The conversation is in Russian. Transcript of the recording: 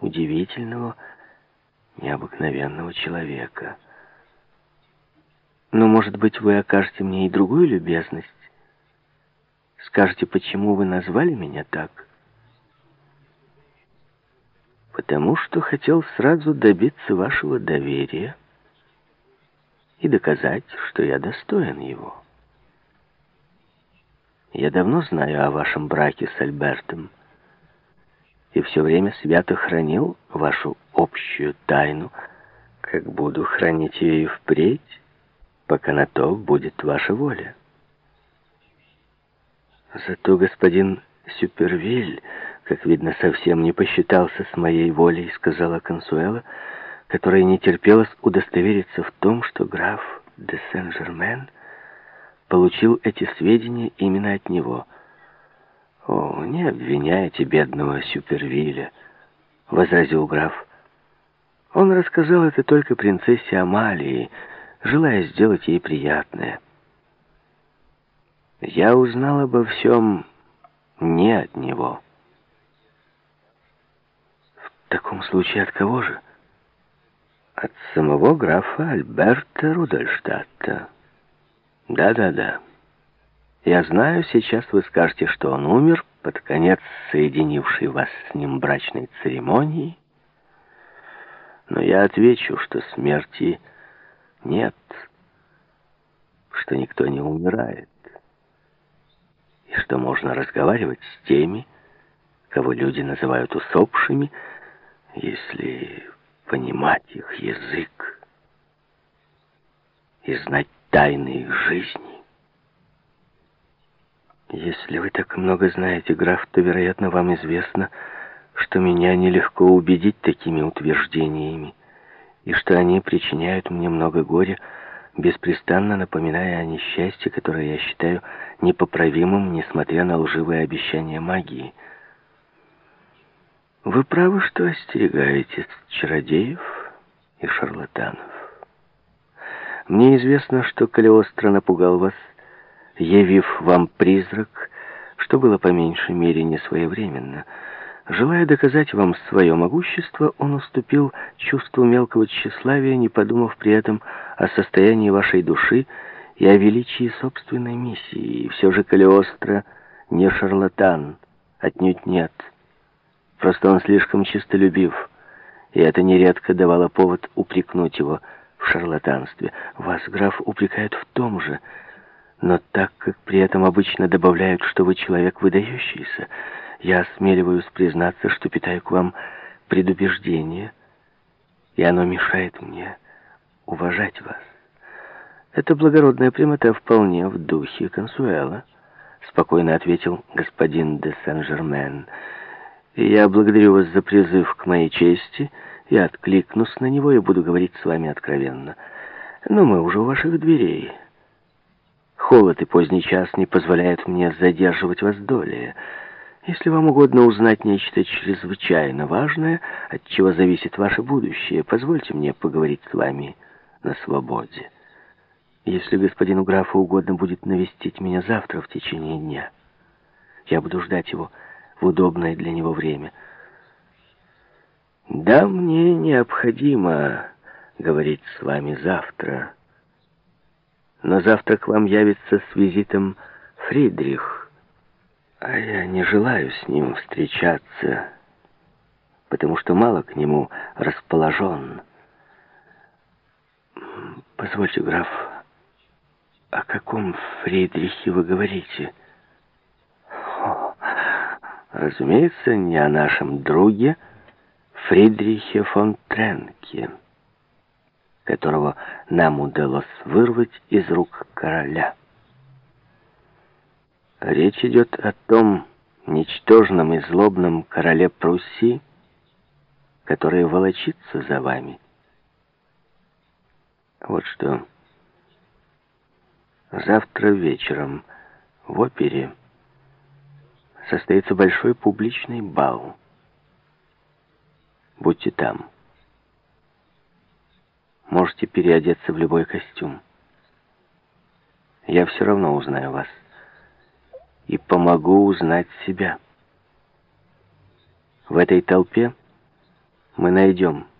удивительного, необыкновенного человека. Но, может быть, вы окажете мне и другую любезность? Скажете, почему вы назвали меня так? Потому что хотел сразу добиться вашего доверия и доказать, что я достоин его. Я давно знаю о вашем браке с Альбертом и все время свято хранил вашу общую тайну, как буду хранить ее и впредь, пока на то будет ваша воля. Зато господин Сюпервиль, как видно, совсем не посчитался с моей волей, сказала Консуэла, которая не терпелась удостовериться в том, что граф де Сен-Жермен получил эти сведения именно от него. «О, не обвиняйте бедного Сюпервилля», — возразил граф. Он рассказал это только принцессе Амалии, желая сделать ей приятное. Я узнал обо всем не от него. В таком случае от кого же? От самого графа Альберта Рудольштадта. Да-да-да. Я знаю, сейчас вы скажете, что он умер под конец соединившей вас с ним брачной церемонии. Но я отвечу, что смерти нет, что никто не умирает, и что можно разговаривать с теми, кого люди называют усопшими, если понимать их язык и знать тайны их жизни. Если вы так много знаете, граф, то, вероятно, вам известно, что меня нелегко убедить такими утверждениями, и что они причиняют мне много горя, беспрестанно напоминая о несчастье, которое я считаю непоправимым, несмотря на лживые обещания магии. Вы правы, что остерегаетесь чародеев и шарлатанов. Мне известно, что Калиостро напугал вас, явив вам призрак, что было по меньшей мере несвоевременно. Желая доказать вам свое могущество, он уступил чувству мелкого тщеславия, не подумав при этом о состоянии вашей души и о величии собственной миссии. И все же Калиостро не шарлатан, отнюдь нет. Просто он слишком чистолюбив, и это нередко давало повод упрекнуть его в шарлатанстве. Вас, граф, упрекают в том же, но так как при этом обычно добавляют, что вы человек выдающийся, я осмеливаюсь признаться, что питаю к вам предубеждение, и оно мешает мне уважать вас. Это благородная прямота вполне в духе Консуэла, спокойно ответил господин де Сен-Жермен, я благодарю вас за призыв к моей чести, я откликнусь на него и буду говорить с вами откровенно. Но мы уже у ваших дверей. Холод и поздний час не позволяют мне задерживать вас долее. Если вам угодно узнать нечто чрезвычайно важное, от чего зависит ваше будущее, позвольте мне поговорить с вами на свободе. Если господину графу угодно будет навестить меня завтра в течение дня, я буду ждать его в удобное для него время. Да, мне необходимо говорить с вами завтра. Но завтра к вам явится с визитом Фридрих, а я не желаю с ним встречаться, потому что мало к нему расположен. Позвольте, граф, о каком Фридрихе вы говорите? — Разумеется, не о нашем друге Фридрихе фон Тренке, которого нам удалось вырвать из рук короля. Речь идет о том ничтожном и злобном короле Пруссии, который волочится за вами. Вот что. Завтра вечером в опере состоится большой публичный бал. Будьте там. Можете переодеться в любой костюм. Я все равно узнаю вас. И помогу узнать себя. В этой толпе Мы найдем